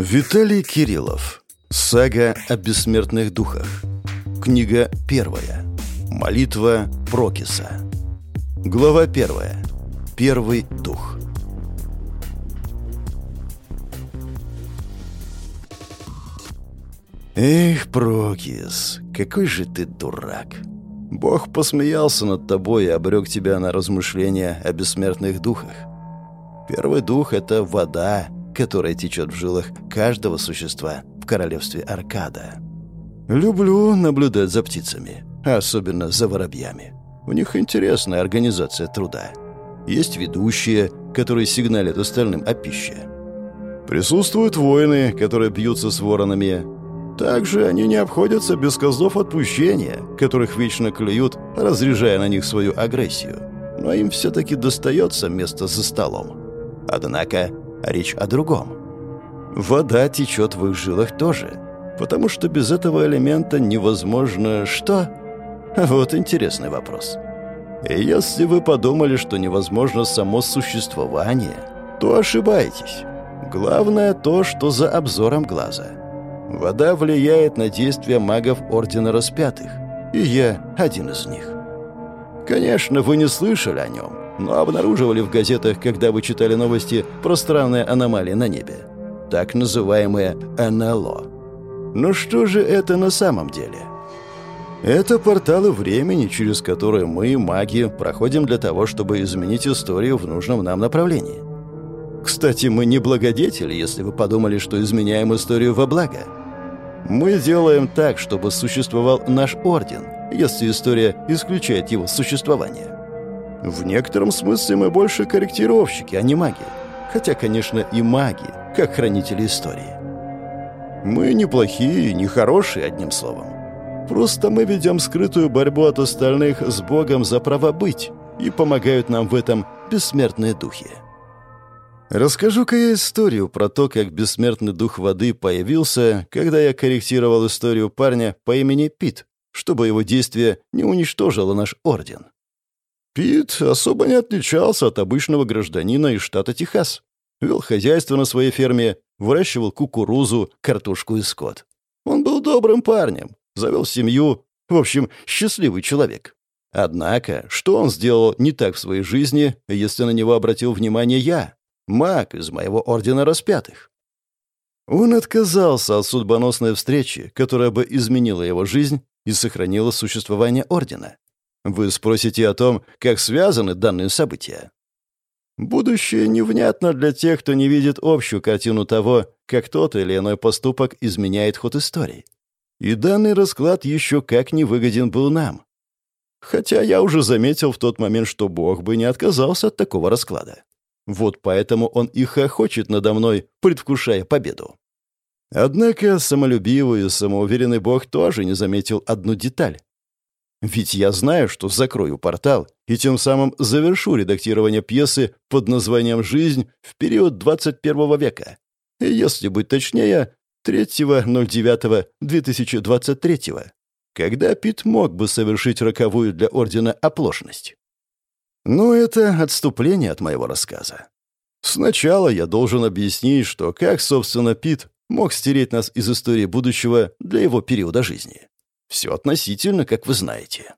Виталий Кириллов. Сага о бессмертных духах. Книга первая. Молитва Прокиса. Глава первая. Первый дух. Эх, Прокис, какой же ты дурак. Бог посмеялся над тобой и обрек тебя на размышления о бессмертных духах. Первый дух — это вода, которая течет в жилах каждого существа в королевстве Аркада. Люблю наблюдать за птицами, особенно за воробьями. У них интересная организация труда. Есть ведущие, которые сигналят остальным о пище. Присутствуют воины, которые бьются с воронами. Также они не обходятся без козлов отпущения, которых вечно клюют, разряжая на них свою агрессию. Но им все-таки достается место за столом. Однако Речь о другом. Вода течет в их жилах тоже, потому что без этого элемента невозможно что? Вот интересный вопрос. Если вы подумали, что невозможно само существование, то ошибаетесь. Главное то, что за обзором глаза. Вода влияет на действия магов Ордена Распятых, и я один из них. Конечно, вы не слышали о нем, но обнаруживали в газетах, когда вы читали новости про странные аномалии на небе. Так называемые НЛО. Но что же это на самом деле? Это порталы времени, через которые мы, маги, проходим для того, чтобы изменить историю в нужном нам направлении. Кстати, мы не благодетели, если вы подумали, что изменяем историю во благо. Мы делаем так, чтобы существовал наш орден, если история исключает его существование. В некотором смысле мы больше корректировщики, а не маги. Хотя, конечно, и маги, как хранители истории. Мы не плохие, не одним словом. Просто мы ведем скрытую борьбу от остальных с Богом за право быть, и помогают нам в этом бессмертные духи. Расскажу-ка я историю про то, как бессмертный дух воды появился, когда я корректировал историю парня по имени Пит, чтобы его действие не уничтожило наш орден. Пит особо не отличался от обычного гражданина из штата Техас. Вел хозяйство на своей ферме, выращивал кукурузу, картошку и скот. Он был добрым парнем, завел семью, в общем, счастливый человек. Однако, что он сделал не так в своей жизни, если на него обратил внимание я, маг из моего ордена распятых? Он отказался от судьбоносной встречи, которая бы изменила его жизнь и сохранила существование ордена. Вы спросите о том, как связаны данные события. Будущее невнятно для тех, кто не видит общую картину того, как тот или иной поступок изменяет ход истории. И данный расклад еще как не выгоден был нам. Хотя я уже заметил в тот момент, что Бог бы не отказался от такого расклада. Вот поэтому он и хохочет надо мной, предвкушая победу. Однако самолюбивый и самоуверенный Бог тоже не заметил одну деталь. Ведь я знаю, что закрою портал и тем самым завершу редактирование пьесы под названием «Жизнь» в период 21 века. И если быть точнее, 3.09.2023, когда Пит мог бы совершить роковую для Ордена оплошность. Но это отступление от моего рассказа. Сначала я должен объяснить, что как, собственно, Пит мог стереть нас из истории будущего для его периода жизни. Все относительно, как вы знаете.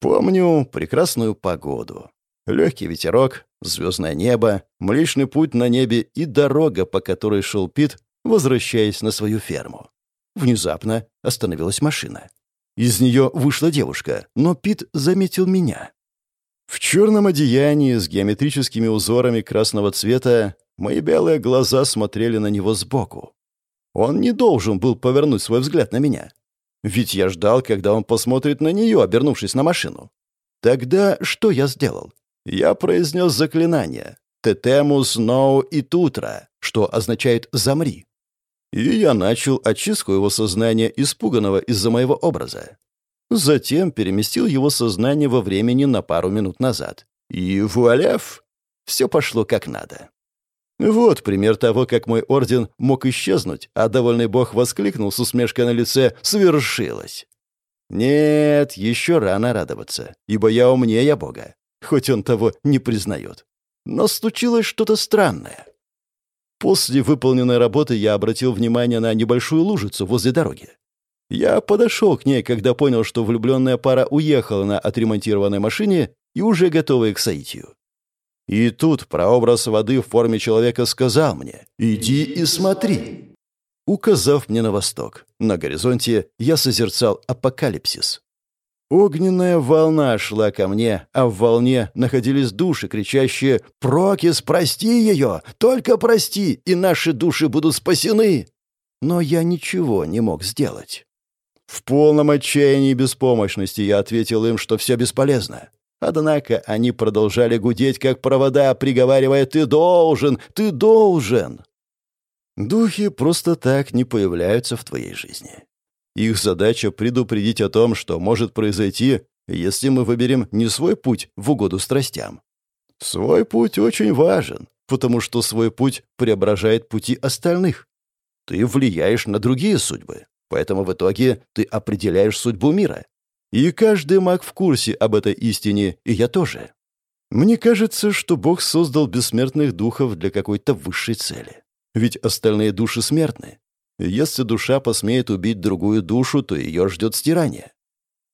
Помню прекрасную погоду. Легкий ветерок, звездное небо, Млечный путь на небе и дорога, по которой шел Пит, возвращаясь на свою ферму. Внезапно остановилась машина. Из нее вышла девушка, но Пит заметил меня. В черном одеянии с геометрическими узорами красного цвета мои белые глаза смотрели на него сбоку. Он не должен был повернуть свой взгляд на меня. Ведь я ждал, когда он посмотрит на нее, обернувшись на машину. Тогда что я сделал? Я произнес заклинание «Тетемус ноу и тутра», что означает «замри». И я начал очистку его сознания, испуганного из-за моего образа. Затем переместил его сознание во времени на пару минут назад. И вуаляв, все пошло как надо. Вот пример того, как мой орден мог исчезнуть, а довольный бог воскликнул с усмешкой на лице «Свершилось!». Нет, еще рано радоваться, ибо я умнее бога, хоть он того не признает. Но случилось что-то странное. После выполненной работы я обратил внимание на небольшую лужицу возле дороги. Я подошел к ней, когда понял, что влюбленная пара уехала на отремонтированной машине и уже готовы к соитию. И тут прообраз воды в форме человека сказал мне «Иди и смотри». Указав мне на восток, на горизонте я созерцал апокалипсис. Огненная волна шла ко мне, а в волне находились души, кричащие «Прокис, прости ее! Только прости, и наши души будут спасены!» Но я ничего не мог сделать. В полном отчаянии и беспомощности я ответил им, что все бесполезно. Однако они продолжали гудеть, как провода, приговаривая «Ты должен! Ты должен!» Духи просто так не появляются в твоей жизни. Их задача предупредить о том, что может произойти, если мы выберем не свой путь в угоду страстям. Свой путь очень важен, потому что свой путь преображает пути остальных. Ты влияешь на другие судьбы, поэтому в итоге ты определяешь судьбу мира. И каждый маг в курсе об этой истине, и я тоже. Мне кажется, что Бог создал бессмертных духов для какой-то высшей цели. Ведь остальные души смертны. Если душа посмеет убить другую душу, то ее ждет стирание.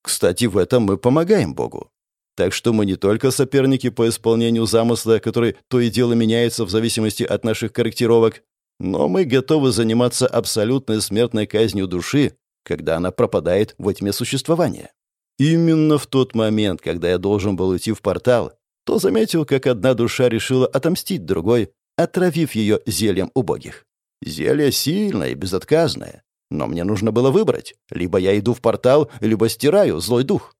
Кстати, в этом мы помогаем Богу. Так что мы не только соперники по исполнению замысла, который то и дело меняется в зависимости от наших корректировок, но мы готовы заниматься абсолютной смертной казнью души, когда она пропадает во тьме существования. Именно в тот момент, когда я должен был уйти в портал, то заметил, как одна душа решила отомстить другой, отравив ее зельем убогих. Зелье сильное и безотказное, но мне нужно было выбрать. Либо я иду в портал, либо стираю злой дух.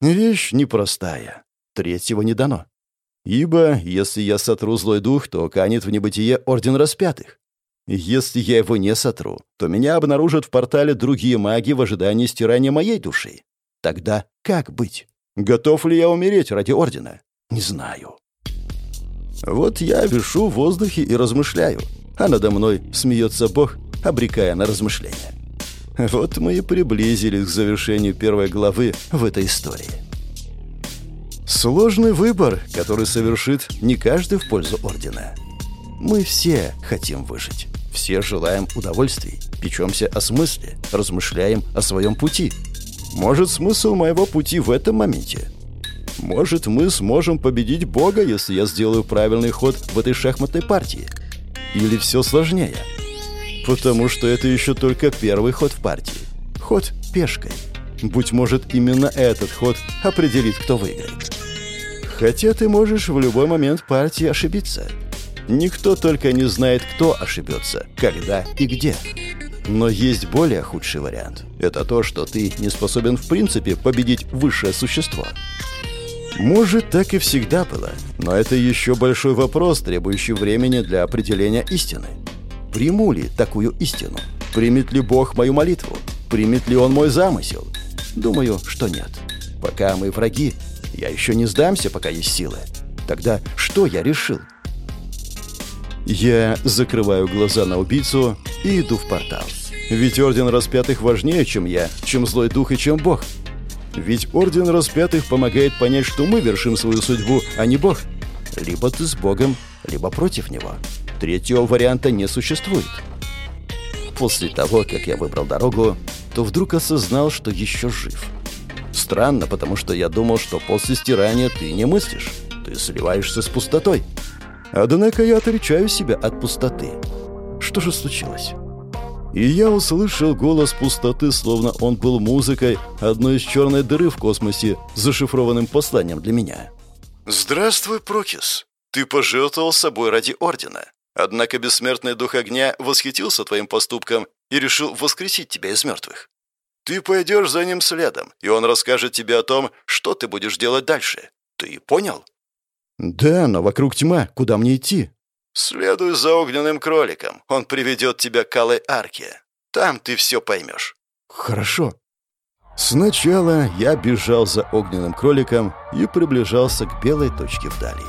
Вещь непростая. Третьего не дано. Ибо, если я сотру злой дух, то канет в небытие Орден Распятых. Если я его не сотру, то меня обнаружат в портале другие маги в ожидании стирания моей души. Тогда как быть? Готов ли я умереть ради Ордена? Не знаю. Вот я вишу в воздухе и размышляю, а надо мной смеется Бог, обрекая на размышления. Вот мы и приблизились к завершению первой главы в этой истории. Сложный выбор, который совершит не каждый в пользу Ордена. Мы все хотим выжить. Все желаем удовольствий, печемся о смысле, размышляем о своем пути. Может, смысл моего пути в этом моменте? Может, мы сможем победить Бога, если я сделаю правильный ход в этой шахматной партии? Или все сложнее? Потому что это еще только первый ход в партии. Ход пешкой. Быть может, именно этот ход определит, кто выиграет. Хотя ты можешь в любой момент партии ошибиться. Никто только не знает, кто ошибется, когда и где. Но есть более худший вариант. Это то, что ты не способен в принципе победить высшее существо. Может, так и всегда было, но это еще большой вопрос, требующий времени для определения истины. Приму ли такую истину? Примет ли Бог мою молитву? Примет ли Он мой замысел? Думаю, что нет. Пока мы враги, я еще не сдамся, пока есть силы. Тогда что я решил? Я закрываю глаза на убийцу и иду в портал. Ведь Орден Распятых важнее, чем я, чем Злой Дух и чем Бог. Ведь Орден Распятых помогает понять, что мы вершим свою судьбу, а не Бог. Либо ты с Богом, либо против Него. Третьего варианта не существует. После того, как я выбрал дорогу, то вдруг осознал, что еще жив. Странно, потому что я думал, что после стирания ты не мыслишь. Ты сливаешься с пустотой. Однако я отречаю себя от пустоты. Что же случилось? И я услышал голос пустоты, словно он был музыкой одной из черной дыры в космосе, зашифрованным посланием для меня. «Здравствуй, Прокис. Ты пожертвовал собой ради Ордена. Однако бессмертный дух огня восхитился твоим поступком и решил воскресить тебя из мертвых. Ты пойдешь за ним следом, и он расскажет тебе о том, что ты будешь делать дальше. Ты понял?» «Да, но вокруг тьма. Куда мне идти?» «Следуй за огненным кроликом. Он приведет тебя к Алой Арке. Там ты все поймешь». «Хорошо». Сначала я бежал за огненным кроликом и приближался к белой точке вдали.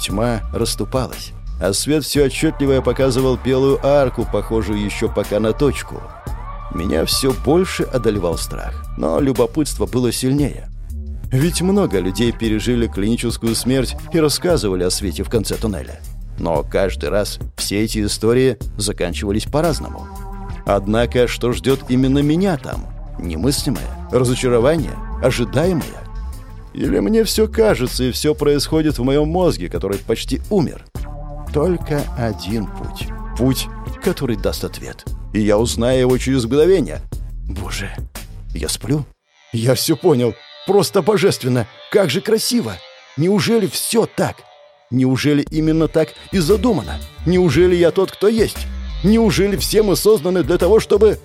Тьма расступалась, а свет все отчетливее показывал белую арку, похожую еще пока на точку. Меня все больше одолевал страх, но любопытство было сильнее. Ведь много людей пережили клиническую смерть и рассказывали о свете в конце туннеля. Но каждый раз все эти истории заканчивались по-разному. Однако, что ждет именно меня там? Немыслимое? Разочарование? Ожидаемое? Или мне все кажется, и все происходит в моем мозге, который почти умер? Только один путь. Путь, который даст ответ. И я узнаю его через мгновение. Боже, я сплю? Я все понял. Просто божественно. Как же красиво. Неужели все так? Неужели именно так и задумано? Неужели я тот, кто есть? Неужели все мы созданы для того, чтобы...